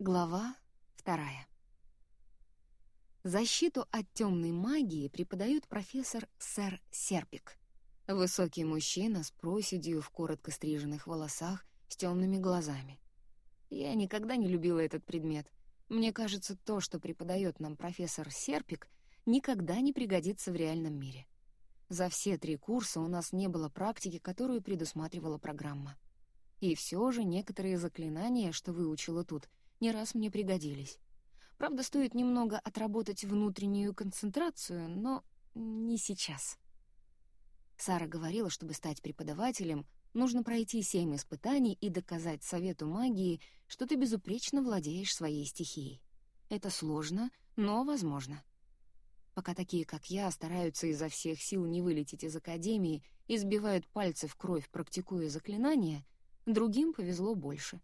Глава вторая. Защиту от темной магии преподает профессор сэр Серпик. Высокий мужчина с проседью в коротко стриженных волосах с темными глазами. Я никогда не любила этот предмет. Мне кажется, то, что преподает нам профессор Серпик, никогда не пригодится в реальном мире. За все три курса у нас не было практики, которую предусматривала программа. И все же некоторые заклинания, что выучила тут, не раз мне пригодились. Правда, стоит немного отработать внутреннюю концентрацию, но не сейчас. Сара говорила, чтобы стать преподавателем, нужно пройти семь испытаний и доказать Совету магии, что ты безупречно владеешь своей стихией. Это сложно, но возможно. Пока такие, как я, стараются изо всех сил не вылететь из Академии и сбивают пальцы в кровь, практикуя заклинания, другим повезло больше.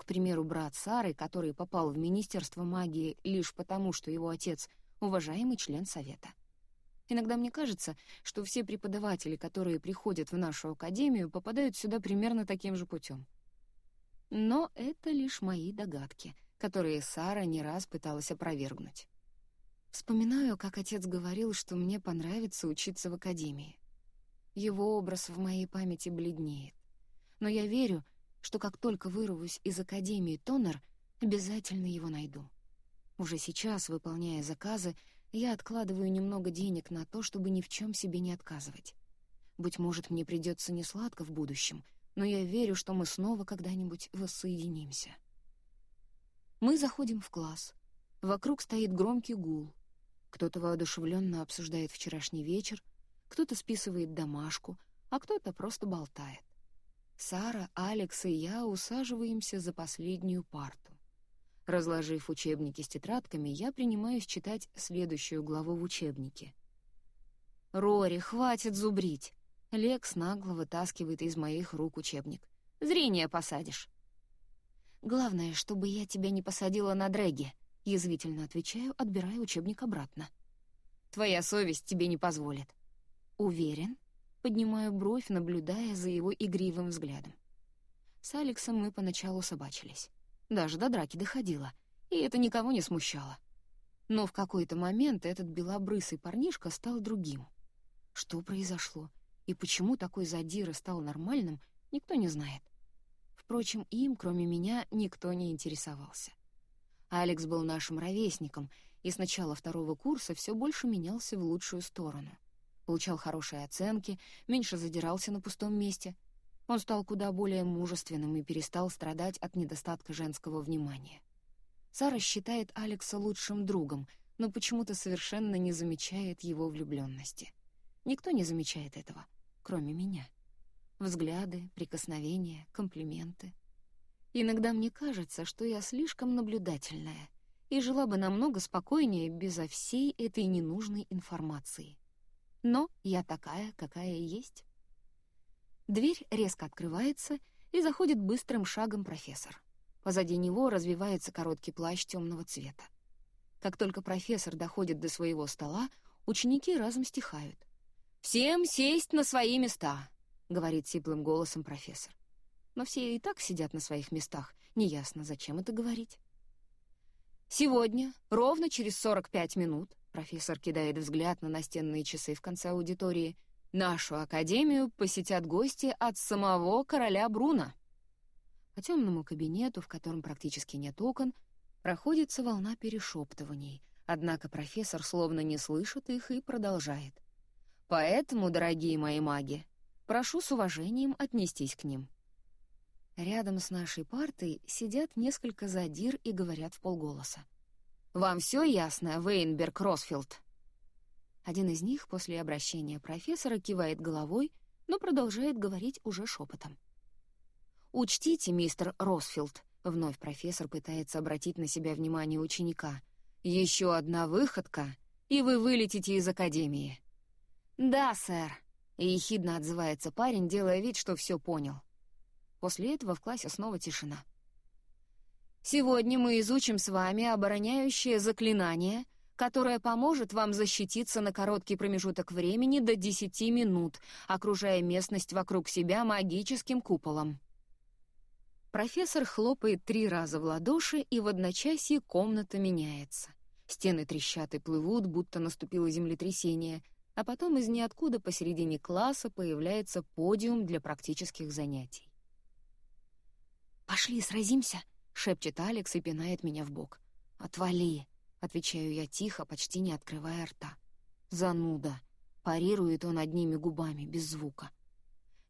К примеру, брат Сары, который попал в Министерство магии лишь потому, что его отец — уважаемый член Совета. Иногда мне кажется, что все преподаватели, которые приходят в нашу академию, попадают сюда примерно таким же путем. Но это лишь мои догадки, которые Сара не раз пыталась опровергнуть. Вспоминаю, как отец говорил, что мне понравится учиться в академии. Его образ в моей памяти бледнеет. Но я верю, что как только вырвусь из Академии Тонер, обязательно его найду. Уже сейчас, выполняя заказы, я откладываю немного денег на то, чтобы ни в чем себе не отказывать. Быть может, мне придется несладко в будущем, но я верю, что мы снова когда-нибудь воссоединимся. Мы заходим в класс. Вокруг стоит громкий гул. Кто-то воодушевленно обсуждает вчерашний вечер, кто-то списывает домашку, а кто-то просто болтает. Сара, Алекс и я усаживаемся за последнюю парту. Разложив учебники с тетрадками, я принимаюсь читать следующую главу в учебнике. «Рори, хватит зубрить!» Лекс нагло вытаскивает из моих рук учебник. «Зрение посадишь». «Главное, чтобы я тебя не посадила на дрэге», — язвительно отвечаю, отбирая учебник обратно. «Твоя совесть тебе не позволит». «Уверен?» Поднимаю бровь, наблюдая за его игривым взглядом. С Алексом мы поначалу собачились. Даже до драки доходило, и это никого не смущало. Но в какой-то момент этот белобрысый парнишка стал другим. Что произошло и почему такой задира стал нормальным, никто не знает. Впрочем, им, кроме меня, никто не интересовался. Алекс был нашим ровесником, и с начала второго курса все больше менялся в лучшую сторону — получал хорошие оценки, меньше задирался на пустом месте. Он стал куда более мужественным и перестал страдать от недостатка женского внимания. Сара считает Алекса лучшим другом, но почему-то совершенно не замечает его влюбленности. Никто не замечает этого, кроме меня. Взгляды, прикосновения, комплименты. Иногда мне кажется, что я слишком наблюдательная и жила бы намного спокойнее безо всей этой ненужной информации. Но я такая, какая есть. Дверь резко открывается, и заходит быстрым шагом профессор. Позади него развивается короткий плащ темного цвета. Как только профессор доходит до своего стола, ученики разом стихают. «Всем сесть на свои места!» — говорит сиплым голосом профессор. Но все и так сидят на своих местах, неясно, зачем это говорить. Сегодня, ровно через 45 минут, Профессор кидает взгляд на настенные часы в конце аудитории. «Нашу академию посетят гости от самого короля Бруна». По темному кабинету, в котором практически нет окон, проходится волна перешептываний, однако профессор словно не слышит их и продолжает. «Поэтому, дорогие мои маги, прошу с уважением отнестись к ним». Рядом с нашей партой сидят несколько задир и говорят в полголоса. Вам все ясно, Вейнберг Росфилд?» Один из них после обращения профессора кивает головой, но продолжает говорить уже шепотом. «Учтите, мистер Росфилд», — вновь профессор пытается обратить на себя внимание ученика, «еще одна выходка, и вы вылетите из академии». «Да, сэр», — ехидно отзывается парень, делая вид, что все понял. После этого в классе снова тишина. Сегодня мы изучим с вами обороняющее заклинание, которое поможет вам защититься на короткий промежуток времени до 10 минут, окружая местность вокруг себя магическим куполом. Профессор хлопает три раза в ладоши, и в одночасье комната меняется. Стены трещат и плывут, будто наступило землетрясение, а потом из ниоткуда посередине класса появляется подиум для практических занятий. «Пошли, сразимся!» — шепчет Алекс и пинает меня в бок. «Отвали!» — отвечаю я тихо, почти не открывая рта. «Зануда!» — парирует он одними губами, без звука.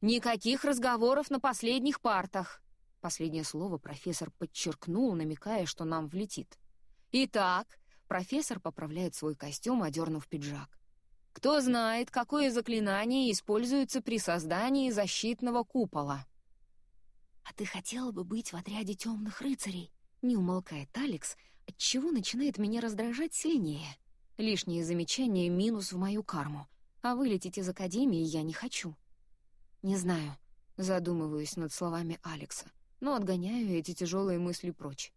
«Никаких разговоров на последних партах!» Последнее слово профессор подчеркнул, намекая, что нам влетит. «Итак, Профессор поправляет свой костюм, одернув пиджак. Кто знает, какое заклинание используется при создании защитного купола? «А ты хотела бы быть в отряде темных рыцарей?» Не умолкает Алекс, отчего начинает меня раздражать сильнее. Лишние замечания — минус в мою карму, а вылететь из Академии я не хочу. Не знаю, задумываюсь над словами Алекса, но отгоняю эти тяжелые мысли прочь.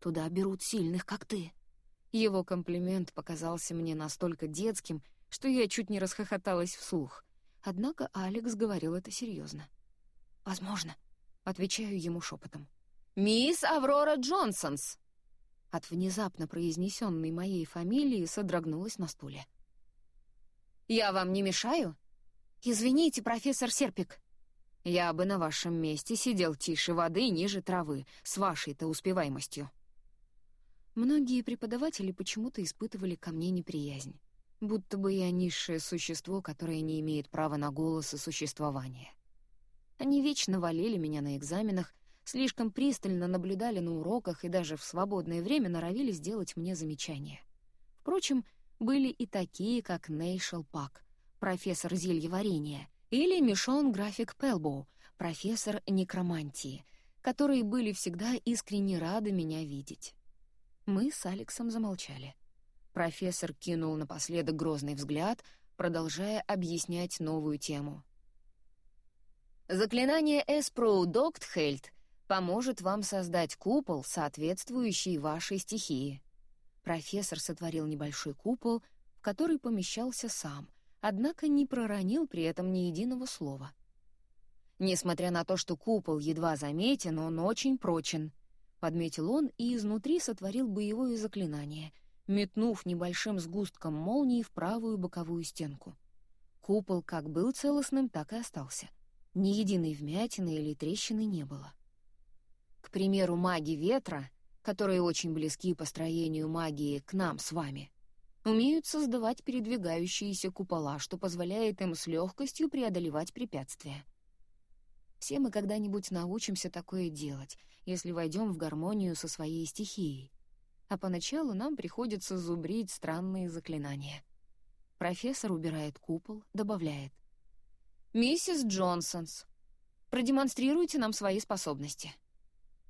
Туда берут сильных, как ты. Его комплимент показался мне настолько детским, что я чуть не расхохоталась вслух. Однако Алекс говорил это серьезно. «Возможно», — отвечаю ему шепотом. «Мисс Аврора Джонсонс!» От внезапно произнесенной моей фамилии содрогнулась на стуле. «Я вам не мешаю?» «Извините, профессор Серпик». «Я бы на вашем месте сидел тише воды ниже травы, с вашей-то успеваемостью». Многие преподаватели почему-то испытывали ко мне неприязнь, будто бы я низшее существо, которое не имеет права на голос и существование. Они вечно валили меня на экзаменах, слишком пристально наблюдали на уроках и даже в свободное время норовили сделать мне замечания. Впрочем, были и такие, как Нейшел Пак, профессор зельеварения, или Мишон График Пелбоу, профессор некромантии, которые были всегда искренне рады меня видеть. Мы с Алексом замолчали. Профессор кинул напоследок грозный взгляд, продолжая объяснять новую тему. «Заклинание Эспроу Доктхельд поможет вам создать купол, соответствующий вашей стихии». Профессор сотворил небольшой купол, в который помещался сам, однако не проронил при этом ни единого слова. Несмотря на то, что купол едва заметен, он очень прочен —— подметил он и изнутри сотворил боевое заклинание, метнув небольшим сгустком молнии в правую боковую стенку. Купол как был целостным, так и остался. Ни единой вмятины или трещины не было. К примеру, маги ветра, которые очень близки по строению магии к нам с вами, умеют создавать передвигающиеся купола, что позволяет им с легкостью преодолевать препятствия — все мы когда-нибудь научимся такое делать, если войдем в гармонию со своей стихией. А поначалу нам приходится зубрить странные заклинания. Профессор убирает купол, добавляет. «Миссис Джонсонс, продемонстрируйте нам свои способности».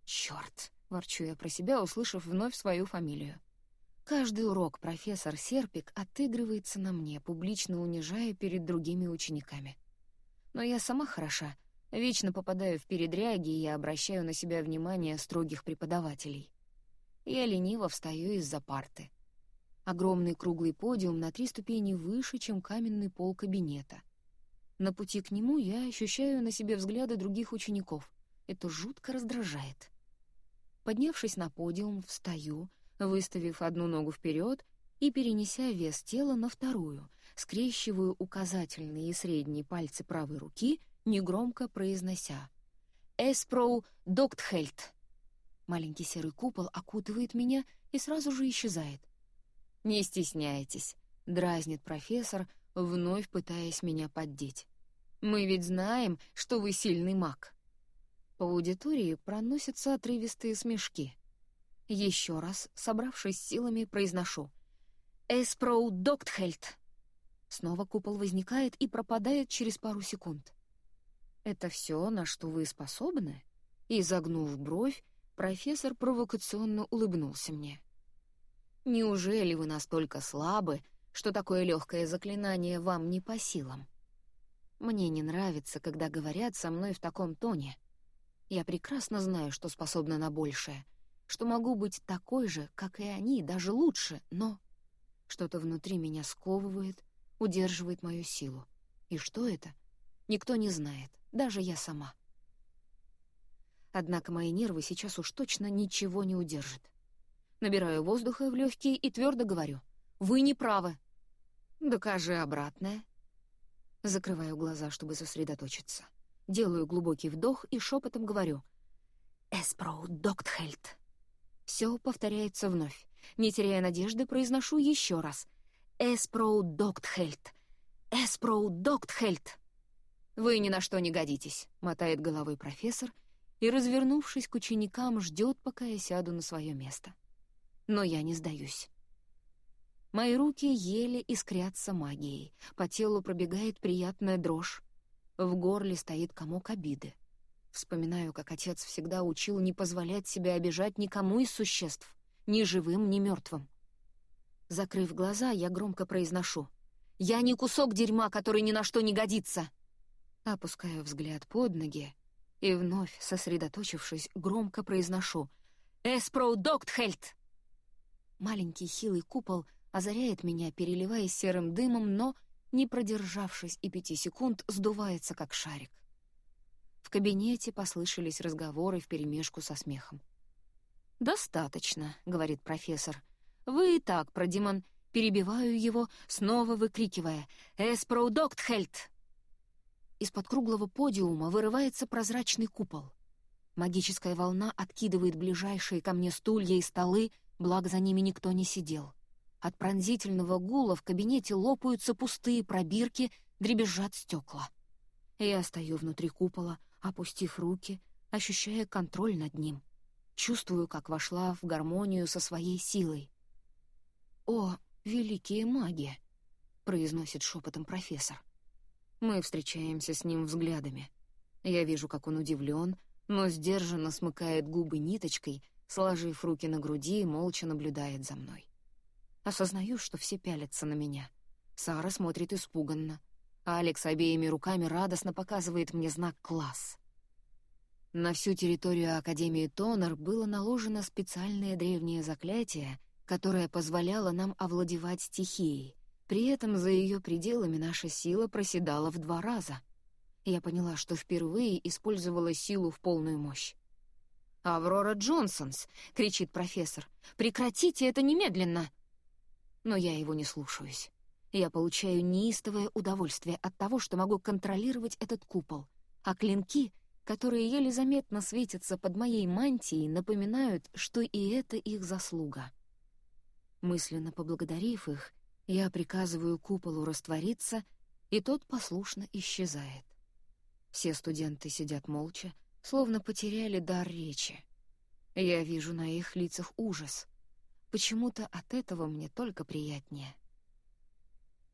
«Чёрт!» — ворчу я про себя, услышав вновь свою фамилию. Каждый урок профессор Серпик отыгрывается на мне, публично унижая перед другими учениками. Но я сама хороша — Вечно попадаю в передряги, и обращаю на себя внимание строгих преподавателей. Я лениво встаю из-за парты. Огромный круглый подиум на три ступени выше, чем каменный пол кабинета. На пути к нему я ощущаю на себе взгляды других учеников. Это жутко раздражает. Поднявшись на подиум, встаю, выставив одну ногу вперед и перенеся вес тела на вторую, скрещиваю указательные и средние пальцы правой руки — негромко произнося «Эспроу Доктхельт». Маленький серый купол окутывает меня и сразу же исчезает. «Не стесняйтесь», — дразнит профессор, вновь пытаясь меня поддеть. «Мы ведь знаем, что вы сильный маг». По аудитории проносятся отрывистые смешки. Еще раз, собравшись силами, произношу «Эспроу Доктхельт». Снова купол возникает и пропадает через пару секунд. «Это все, на что вы способны?» И, загнув бровь, профессор провокационно улыбнулся мне. «Неужели вы настолько слабы, что такое легкое заклинание вам не по силам? Мне не нравится, когда говорят со мной в таком тоне. Я прекрасно знаю, что способна на большее, что могу быть такой же, как и они, даже лучше, но... Что-то внутри меня сковывает, удерживает мою силу. И что это? Никто не знает даже я сама. Однако мои нервы сейчас уж точно ничего не удержат. Набираю воздуха в легкие и твердо говорю. «Вы не правы». «Докажи обратное». Закрываю глаза, чтобы сосредоточиться. Делаю глубокий вдох и шепотом говорю. «Эспроу доктхельт». Все повторяется вновь. Не теряя надежды, произношу еще раз. «Эспроу доктхельт! Эспроу доктхельт!» «Вы ни на что не годитесь», — мотает головой профессор и, развернувшись к ученикам, ждет, пока я сяду на свое место. Но я не сдаюсь. Мои руки еле искрятся магией, по телу пробегает приятная дрожь, в горле стоит комок обиды. Вспоминаю, как отец всегда учил не позволять себе обижать никому из существ, ни живым, ни мертвым. Закрыв глаза, я громко произношу. «Я не кусок дерьма, который ни на что не годится!» Опускаю взгляд под ноги и, вновь сосредоточившись, громко произношу. «Эспроу доктхельт!» Маленький хилый купол озаряет меня, переливаясь серым дымом, но, не продержавшись и пяти секунд, сдувается, как шарик. В кабинете послышались разговоры вперемешку со смехом. «Достаточно», — говорит профессор. «Вы и так, продемон...» Перебиваю его, снова выкрикивая «Эспроудоктхельт!» Из-под круглого подиума вырывается прозрачный купол. Магическая волна откидывает ближайшие ко мне стулья и столы, благо за ними никто не сидел. От пронзительного гула в кабинете лопаются пустые пробирки, дребезжат стекла. Я стою внутри купола, опустив руки, ощущая контроль над ним. Чувствую, как вошла в гармонию со своей силой. «О, великие маги!» — произносит шепотом профессор. Мы встречаемся с ним взглядами. Я вижу, как он удивлен, но сдержанно смыкает губы ниточкой, сложив руки на груди и молча наблюдает за мной. Осознаю, что все пялятся на меня. Сара смотрит испуганно. Алекс обеими руками радостно показывает мне знак «класс». На всю территорию Академии Тонер было наложено специальное древнее заклятие, которое позволяло нам овладевать стихией. При этом за ее пределами наша сила проседала в два раза. Я поняла, что впервые использовала силу в полную мощь. «Аврора Джонсонс!» — кричит профессор. «Прекратите это немедленно!» Но я его не слушаюсь. Я получаю неистовое удовольствие от того, что могу контролировать этот купол, а клинки, которые еле заметно светятся под моей мантией, напоминают, что и это их заслуга. Мысленно поблагодарив их, я приказываю куполу раствориться, и тот послушно исчезает. Все студенты сидят молча, словно потеряли дар речи. Я вижу на их лицах ужас. Почему-то от этого мне только приятнее.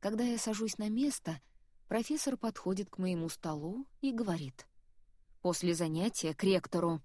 Когда я сажусь на место, профессор подходит к моему столу и говорит. «После занятия к ректору